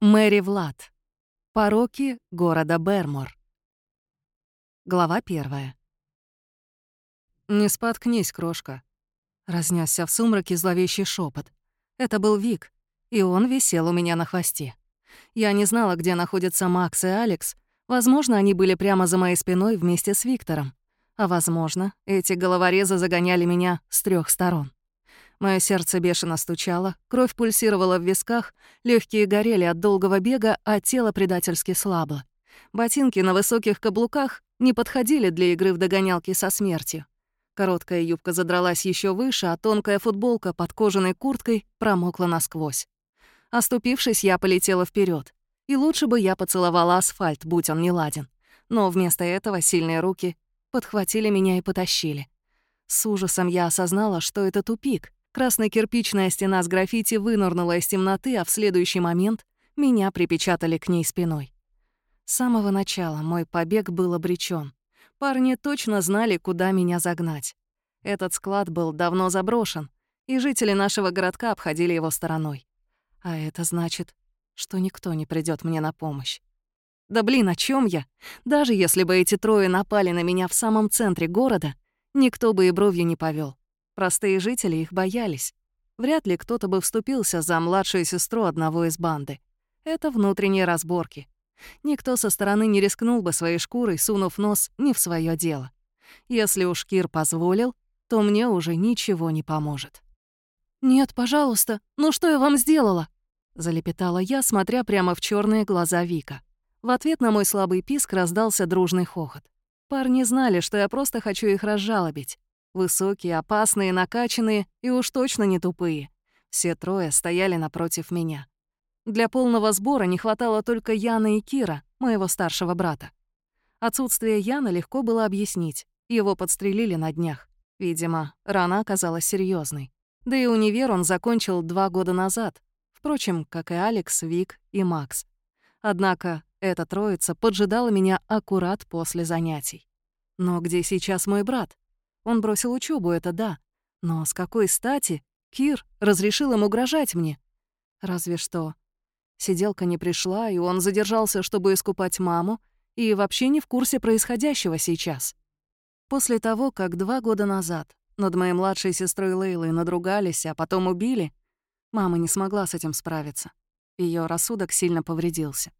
Мэри Влад. Пороки города Бермор. Глава первая. «Не споткнись, крошка», — разнесся в сумраке зловещий шепот. Это был Вик, и он висел у меня на хвосте. Я не знала, где находятся Макс и Алекс. Возможно, они были прямо за моей спиной вместе с Виктором. А возможно, эти головорезы загоняли меня с трех сторон. Мое сердце бешено стучало, кровь пульсировала в висках, легкие горели от долгого бега, а тело предательски слабло. Ботинки на высоких каблуках не подходили для игры в догонялки со смертью. Короткая юбка задралась еще выше, а тонкая футболка под кожаной курткой промокла насквозь. Оступившись, я полетела вперед. И лучше бы я поцеловала асфальт, будь он не ладен. Но вместо этого сильные руки подхватили меня и потащили. С ужасом я осознала, что это тупик, Красно-кирпичная стена с граффити вынырнула из темноты, а в следующий момент меня припечатали к ней спиной. С самого начала мой побег был обречен. Парни точно знали, куда меня загнать. Этот склад был давно заброшен, и жители нашего городка обходили его стороной. А это значит, что никто не придет мне на помощь. Да блин, о чем я? Даже если бы эти трое напали на меня в самом центре города, никто бы и бровью не повел. Простые жители их боялись. Вряд ли кто-то бы вступился за младшую сестру одного из банды. Это внутренние разборки. Никто со стороны не рискнул бы своей шкурой, сунув нос не в свое дело. Если уж Кир позволил, то мне уже ничего не поможет. «Нет, пожалуйста, ну что я вам сделала?» — залепетала я, смотря прямо в черные глаза Вика. В ответ на мой слабый писк раздался дружный хохот. Парни знали, что я просто хочу их разжалобить. Высокие, опасные, накачанные и уж точно не тупые. Все трое стояли напротив меня. Для полного сбора не хватало только Яна и Кира, моего старшего брата. Отсутствие Яна легко было объяснить. Его подстрелили на днях. Видимо, рана оказалась серьезной. Да и универ он закончил два года назад. Впрочем, как и Алекс, Вик и Макс. Однако эта троица поджидала меня аккурат после занятий. Но где сейчас мой брат? Он бросил учебу, это да. Но с какой стати Кир разрешил им угрожать мне? Разве что. Сиделка не пришла, и он задержался, чтобы искупать маму, и вообще не в курсе происходящего сейчас. После того, как два года назад над моей младшей сестрой Лейлой надругались, а потом убили, мама не смогла с этим справиться. Ее рассудок сильно повредился.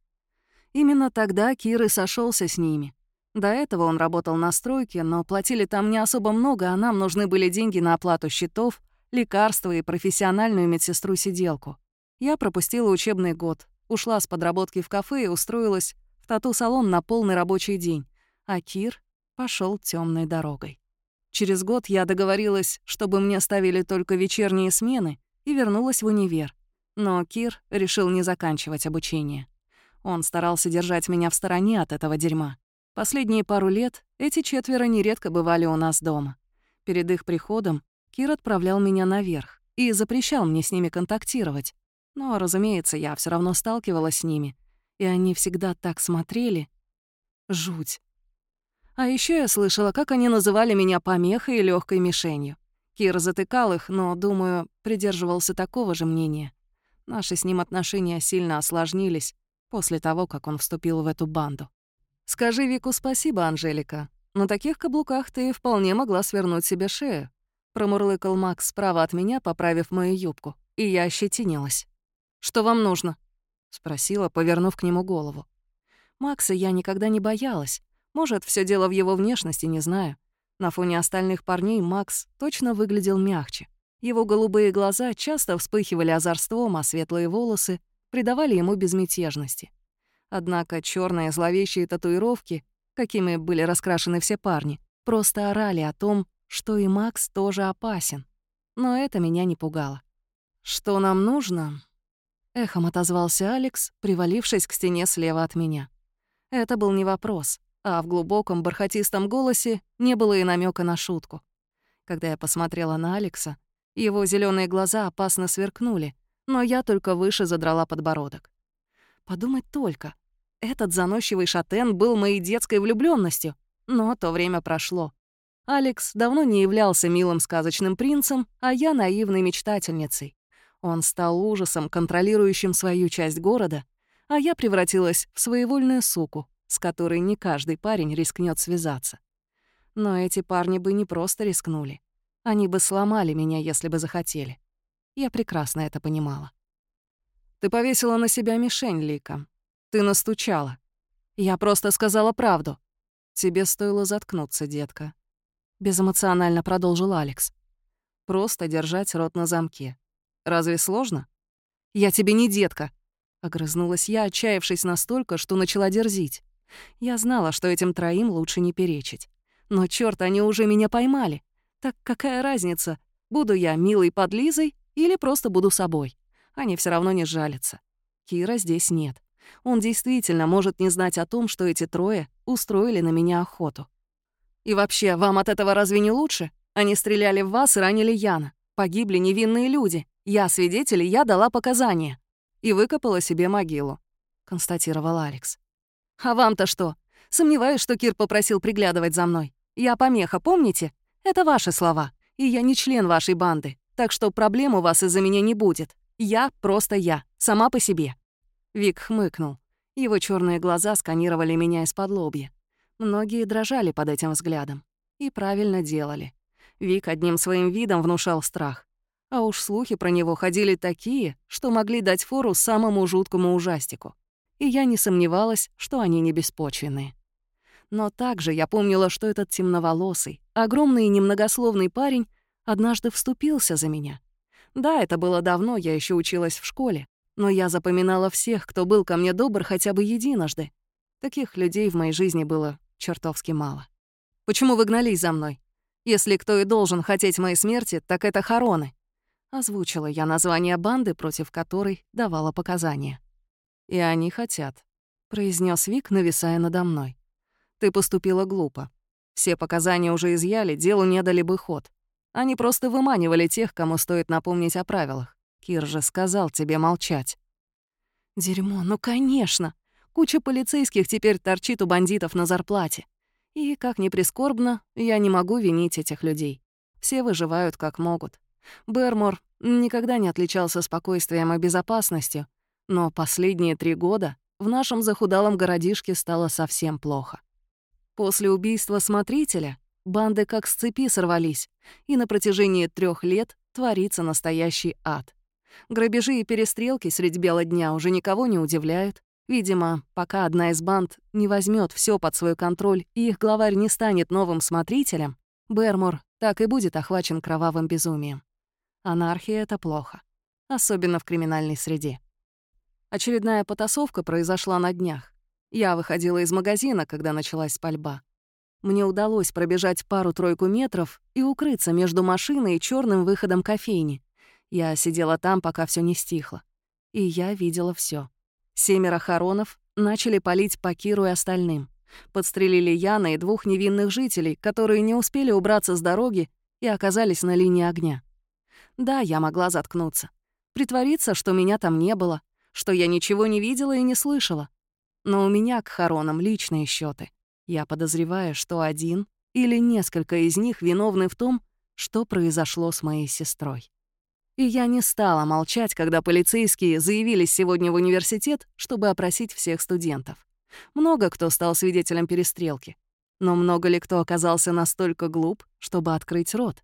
Именно тогда Кир и сошелся с ними, до этого он работал на стройке, но платили там не особо много, а нам нужны были деньги на оплату счетов, лекарства и профессиональную медсестру-сиделку. Я пропустила учебный год, ушла с подработки в кафе и устроилась в тату-салон на полный рабочий день, а Кир пошел темной дорогой. Через год я договорилась, чтобы мне ставили только вечерние смены, и вернулась в универ. Но Кир решил не заканчивать обучение. Он старался держать меня в стороне от этого дерьма. Последние пару лет эти четверо нередко бывали у нас дома. Перед их приходом Кир отправлял меня наверх и запрещал мне с ними контактировать. Но, разумеется, я все равно сталкивалась с ними, и они всегда так смотрели. Жуть. А еще я слышала, как они называли меня помехой и легкой мишенью. Кир затыкал их, но, думаю, придерживался такого же мнения. Наши с ним отношения сильно осложнились после того, как он вступил в эту банду. «Скажи Вику спасибо, Анжелика. На таких каблуках ты вполне могла свернуть себе шею», — промурлыкал Макс справа от меня, поправив мою юбку, и я ощетинилась. «Что вам нужно?» — спросила, повернув к нему голову. Макса я никогда не боялась. Может, все дело в его внешности, не знаю. На фоне остальных парней Макс точно выглядел мягче. Его голубые глаза часто вспыхивали озорством, а светлые волосы придавали ему безмятежности. Однако черные зловещие татуировки, какими были раскрашены все парни, просто орали о том, что и Макс тоже опасен. Но это меня не пугало. «Что нам нужно?» Эхом отозвался Алекс, привалившись к стене слева от меня. Это был не вопрос, а в глубоком бархатистом голосе не было и намека на шутку. Когда я посмотрела на Алекса, его зеленые глаза опасно сверкнули, но я только выше задрала подбородок. Подумать только, этот заносчивый шатен был моей детской влюбленностью, но то время прошло. Алекс давно не являлся милым сказочным принцем, а я наивной мечтательницей. Он стал ужасом, контролирующим свою часть города, а я превратилась в своевольную суку, с которой не каждый парень рискнет связаться. Но эти парни бы не просто рискнули. Они бы сломали меня, если бы захотели. Я прекрасно это понимала. «Ты повесила на себя мишень, Лика. Ты настучала. Я просто сказала правду. Тебе стоило заткнуться, детка. Безэмоционально продолжил Алекс. Просто держать рот на замке. Разве сложно? Я тебе не детка. Огрызнулась я, отчаявшись настолько, что начала дерзить. Я знала, что этим троим лучше не перечить. Но черт, они уже меня поймали. Так какая разница, буду я милой подлизой или просто буду собой? Они все равно не жалятся. Кира здесь нет. Он действительно может не знать о том, что эти трое устроили на меня охоту. И вообще, вам от этого разве не лучше? Они стреляли в вас и ранили Яна. Погибли невинные люди. Я свидетель, я дала показания. И выкопала себе могилу», — констатировал Алекс. «А вам-то что? Сомневаюсь, что Кир попросил приглядывать за мной. Я помеха, помните? Это ваши слова. И я не член вашей банды. Так что проблем у вас из-за меня не будет. Я просто я, сама по себе. Вик хмыкнул. Его черные глаза сканировали меня из-под лобья. Многие дрожали под этим взглядом. И правильно делали. Вик одним своим видом внушал страх. А уж слухи про него ходили такие, что могли дать фору самому жуткому ужастику. И я не сомневалась, что они не беспочвенные. Но также я помнила, что этот темноволосый, огромный и немногословный парень однажды вступился за меня. Да, это было давно, я еще училась в школе, но я запоминала всех, кто был ко мне добр хотя бы единожды. Таких людей в моей жизни было чертовски мало. Почему вы гнались за мной? Если кто и должен хотеть моей смерти, так это Хароны. Озвучила я название банды, против которой давала показания. «И они хотят», — произнес Вик, нависая надо мной. «Ты поступила глупо. Все показания уже изъяли, делу не дали бы ход. Они просто выманивали тех, кому стоит напомнить о правилах. Кир же сказал тебе молчать». «Дерьмо, ну конечно! Куча полицейских теперь торчит у бандитов на зарплате. И, как ни прискорбно, я не могу винить этих людей. Все выживают как могут. Бермор никогда не отличался спокойствием и безопасностью, но последние три года в нашем захудалом городишке стало совсем плохо. После убийства смотрителя банды как с цепи сорвались, и на протяжении трех лет творится настоящий ад. Грабежи и перестрелки средь бела дня уже никого не удивляют. Видимо, пока одна из банд не возьмет все под свой контроль и их главарь не станет новым смотрителем, Бермор так и будет охвачен кровавым безумием. Анархия — это плохо, особенно в криминальной среде. Очередная потасовка произошла на днях. Я выходила из магазина, когда началась пальба. Мне удалось пробежать пару-тройку метров и укрыться между машиной и черным выходом кофейни. Я сидела там, пока все не стихло. И я видела все. Семеро хоронов начали палить по Киру и остальным. Подстрелили Яна и двух невинных жителей, которые не успели убраться с дороги и оказались на линии огня. Да, я могла заткнуться. Притвориться, что меня там не было, что я ничего не видела и не слышала. Но у меня к хоронам личные счеты. Я подозреваю, что один или несколько из них виновны в том, что произошло с моей сестрой. И я не стала молчать, когда полицейские заявились сегодня в университет, чтобы опросить всех студентов. Много кто стал свидетелем перестрелки. Но много ли кто оказался настолько глуп, чтобы открыть рот?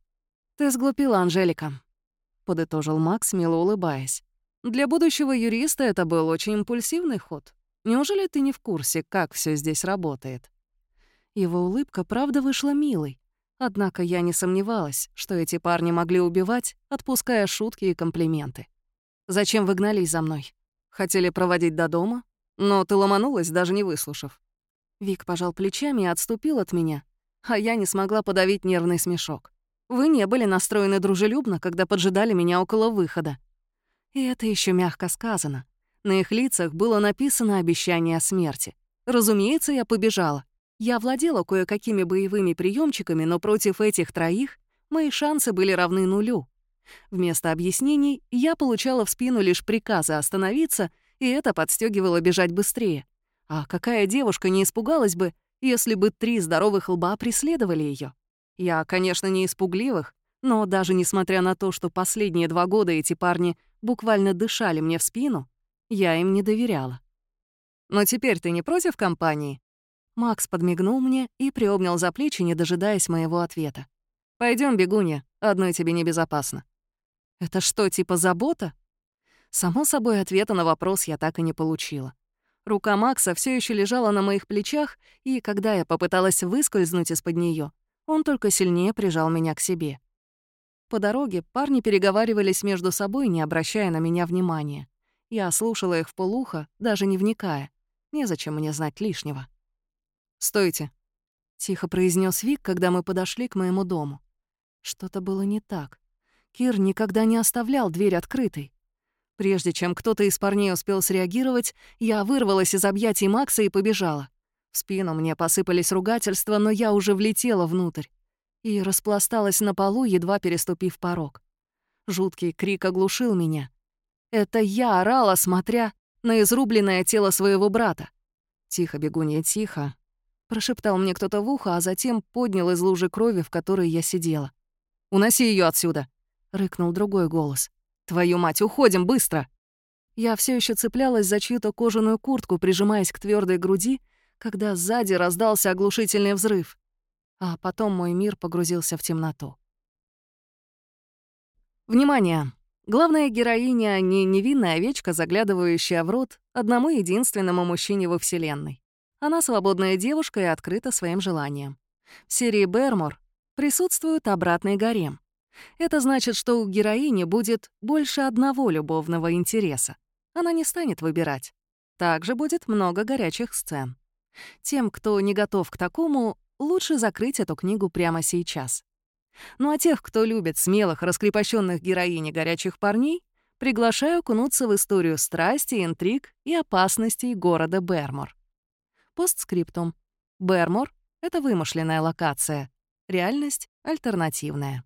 «Ты сглупила, Анжелика», — подытожил Макс, мило улыбаясь. «Для будущего юриста это был очень импульсивный ход. Неужели ты не в курсе, как все здесь работает?» Его улыбка, правда, вышла милой, Однако я не сомневалась, что эти парни могли убивать, отпуская шутки и комплименты. «Зачем вы гнались за мной? Хотели проводить до дома? Но ты ломанулась, даже не выслушав». Вик пожал плечами и отступил от меня, а я не смогла подавить нервный смешок. «Вы не были настроены дружелюбно, когда поджидали меня около выхода». И это еще мягко сказано. На их лицах было написано обещание смерти. Разумеется, я побежала. Я владела кое-какими боевыми приемчиками, но против этих троих мои шансы были равны нулю. Вместо объяснений я получала в спину лишь приказы остановиться, и это подстегивало бежать быстрее. А какая девушка не испугалась бы, если бы три здоровых лба преследовали ее? Я, конечно, не испугливых, но даже несмотря на то, что последние два года эти парни буквально дышали мне в спину, я им не доверяла. Но теперь ты не против компании?» Макс подмигнул мне и приобнял за плечи, не дожидаясь моего ответа. Пойдем, бегунья, одной тебе небезопасно». «Это что, типа забота?» Само собой, ответа на вопрос я так и не получила. Рука Макса все еще лежала на моих плечах, и когда я попыталась выскользнуть из-под нее, он только сильнее прижал меня к себе. По дороге парни переговаривались между собой, не обращая на меня внимания. Я слушала их в полухо, даже не вникая. Незачем мне знать лишнего. «Стойте», — тихо произнес Вик, когда мы подошли к моему дому. Что-то было не так. Кир никогда не оставлял дверь открытой. Прежде чем кто-то из парней успел среагировать, я вырвалась из объятий Макса и побежала. В спину мне посыпались ругательства, но я уже влетела внутрь и распласталась на полу, едва переступив порог. Жуткий крик оглушил меня. Это я орала, смотря на изрубленное тело своего брата. «Тихо, бегунья, тихо», — прошептал мне кто-то в ухо, а затем поднял из лужи крови, в которой я сидела. «Уноси ее отсюда», — рыкнул другой голос. «Твою мать, уходим, быстро!» Я все еще цеплялась за чью-то кожаную куртку, прижимаясь к твердой груди, когда сзади раздался оглушительный взрыв. А потом мой мир погрузился в темноту. Внимание! Главная героиня — не невинная овечка, заглядывающая в рот одному единственному мужчине во Вселенной. Она свободная девушка и открыта своим желаниям. В серии «Бермор» присутствует обратный гарем. Это значит, что у героини будет больше одного любовного интереса. Она не станет выбирать. Также будет много горячих сцен. Тем, кто не готов к такому, лучше закрыть эту книгу прямо сейчас. Ну а тех, кто любит смелых, раскрепощенных героинь и горячих парней, приглашаю окунуться в историю страсти, интриг и опасностей города Бермор. Постскриптум. Бермор — это вымышленная локация. Реальность альтернативная.